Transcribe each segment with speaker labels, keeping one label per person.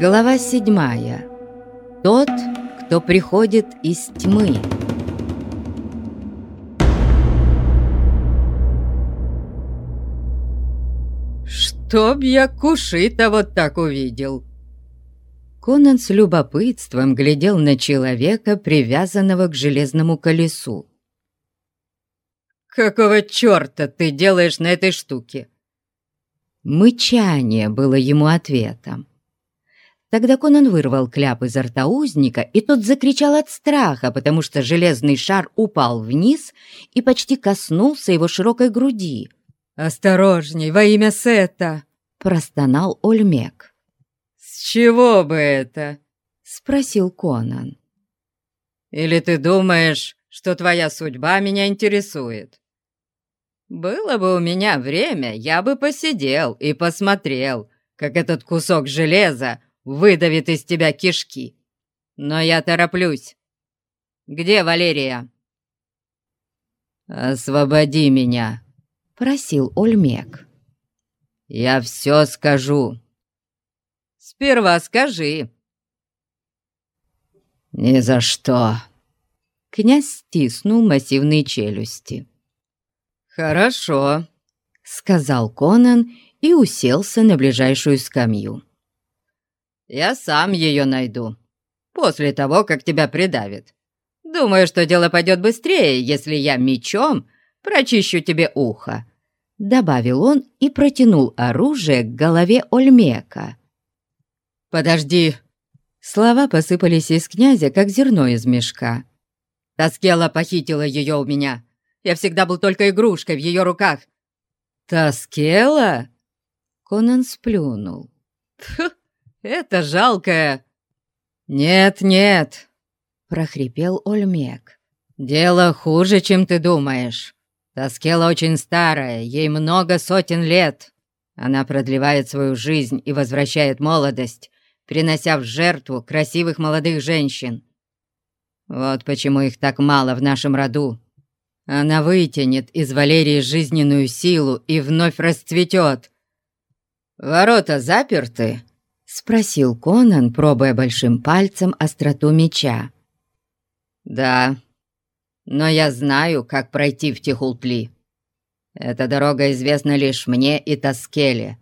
Speaker 1: Глава седьмая. Тот, кто приходит из тьмы.
Speaker 2: «Чтоб я куши-то вот так увидел!»
Speaker 1: Конан с любопытством глядел на человека, привязанного к железному колесу.
Speaker 2: «Какого черта ты делаешь на этой штуке?»
Speaker 1: Мычание было ему ответом. Тогда Конан вырвал кляп изо рта узника, и тот закричал от страха, потому что железный шар упал вниз и почти коснулся его широкой груди.
Speaker 2: «Осторожней, во имя Сета!»
Speaker 1: — простонал Ольмек.
Speaker 2: «С чего бы это?»
Speaker 1: — спросил Конан.
Speaker 2: «Или ты думаешь, что твоя судьба меня интересует? Было бы у меня время, я бы посидел и посмотрел, как этот кусок железа выдавит из тебя кишки. Но я тороплюсь. Где Валерия?» «Освободи меня», — просил Ольмек. «Я все скажу». «Сперва скажи». «Ни за что». Князь стиснул массивные челюсти. «Хорошо», — сказал Конан и уселся на ближайшую скамью. Я сам ее найду. После того, как тебя придавит. Думаю, что дело пойдет быстрее, если я мечом прочищу тебе ухо». Добавил он и протянул оружие к голове Ольмека. «Подожди!» Слова посыпались из князя, как зерно из мешка. Таскела похитила ее у меня. Я всегда был только игрушкой в ее руках. «Таскела?» Конан сплюнул. «Фу, это жалкое...» «Нет, нет», — прохрипел Ольмек. «Дело хуже, чем ты думаешь. Таскела очень старая, ей много сотен лет. Она продлевает свою жизнь и возвращает молодость, принося в жертву красивых молодых женщин. Вот почему их так мало в нашем роду. Она вытянет из Валерии жизненную силу и вновь расцветет. Ворота заперты, — спросил Конан, пробуя большим пальцем остроту меча. «Да, но я знаю, как пройти в Тихултли. Эта дорога известна лишь мне и Таскеле.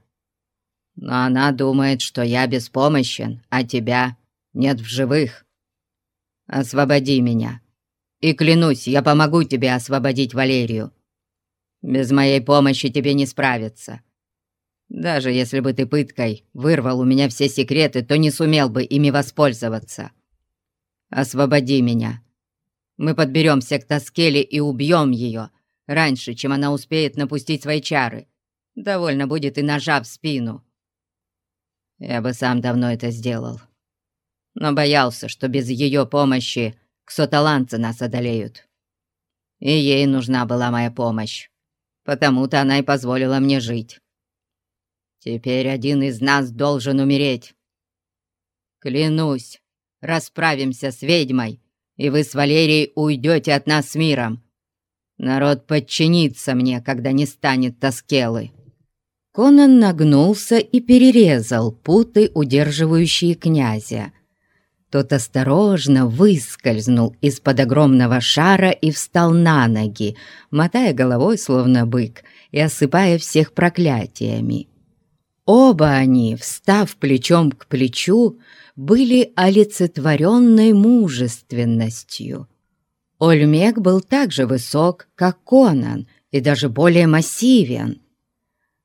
Speaker 2: Но она думает, что я беспомощен, а тебя нет в живых. Освободи меня, и клянусь, я помогу тебе освободить Валерию. Без моей помощи тебе не справиться». Даже если бы ты пыткой вырвал у меня все секреты, то не сумел бы ими воспользоваться. Освободи меня. Мы подберемся к Таскеле и убьем ее раньше, чем она успеет напустить свои чары. Довольно будет и ножа в спину. Я бы сам давно это сделал. Но боялся, что без ее помощи ксоталанцы нас одолеют. И ей нужна была моя помощь. Потому-то она и позволила мне жить. Теперь один из нас должен умереть. Клянусь, расправимся с ведьмой, и вы с Валерией уйдете от нас миром. Народ подчинится мне, когда не станет Таскелы». Конан нагнулся и перерезал путы, удерживающие князя. Тот осторожно выскользнул из-под огромного шара и встал на ноги, мотая головой, словно бык, и осыпая всех проклятиями. Оба они, встав плечом к плечу, были олицетворенной мужественностью. Ольмек был так же высок, как Конан, и даже более массивен.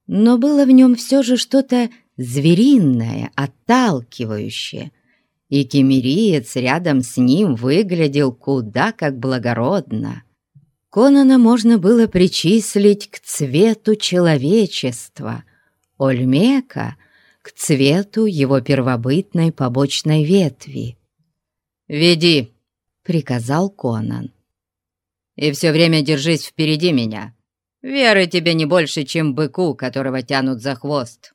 Speaker 2: Но было в нем все же что-то звериное, отталкивающее, и кемериец рядом с ним выглядел куда как благородно. Конана можно было причислить к цвету человечества — Ольмека к цвету его первобытной побочной ветви. «Веди!» — приказал Конан. «И все время держись впереди меня. Веры тебе не больше, чем быку, которого тянут за хвост».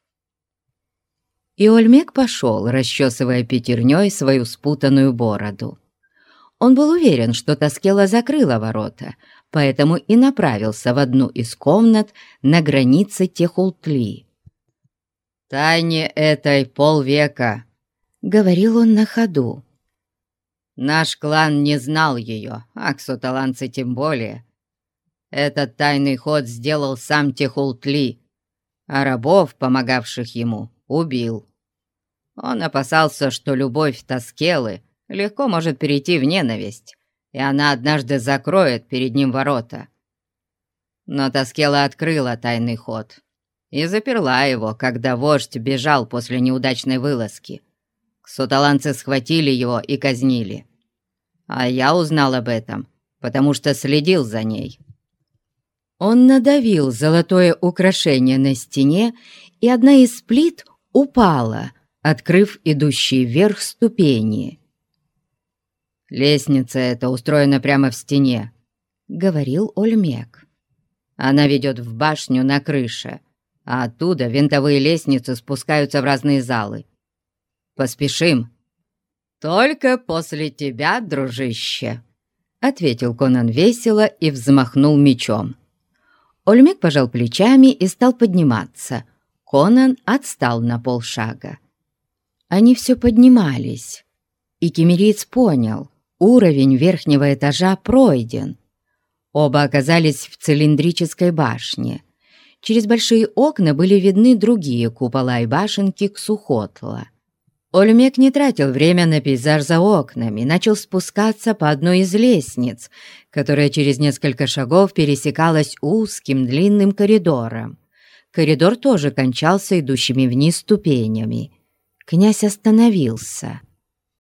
Speaker 2: И Ольмек пошел, расчесывая пятерней свою спутанную бороду. Он был уверен, что Таскела закрыла ворота, поэтому и направился в одну из комнат на границе Техултли. Тайне этой полвека, —
Speaker 1: говорил он на ходу.
Speaker 2: «Наш клан не знал ее, а ксуталанцы тем более. Этот тайный ход сделал сам Техултли, а рабов, помогавших ему, убил. Он опасался, что любовь Таскелы легко может перейти в ненависть, и она однажды закроет перед ним ворота. Но Таскела открыла тайный ход и заперла его, когда вождь бежал после неудачной вылазки. Суталанцы схватили его и казнили. А я узнал об этом, потому что следил за ней.
Speaker 1: Он надавил золотое украшение на стене, и одна из плит упала, открыв идущие вверх ступени.
Speaker 2: «Лестница эта устроена прямо в стене», — говорил Ольмек. «Она ведет в башню на крыше, а оттуда винтовые лестницы спускаются в разные залы. Поспешим». «Только после тебя, дружище», — ответил Конан весело и взмахнул мечом.
Speaker 1: Ольмек пожал плечами и стал подниматься. Конан отстал на полшага. Они все поднимались, и кемериец понял, уровень верхнего этажа пройден. Оба оказались в цилиндрической башне. Через большие окна были видны другие купола и башенки Ксухотла. Ольмек не тратил время на пейзаж за окнами, начал спускаться по одной из лестниц, которая через несколько шагов пересекалась узким длинным коридором. Коридор тоже кончался идущими вниз ступенями. Князь остановился.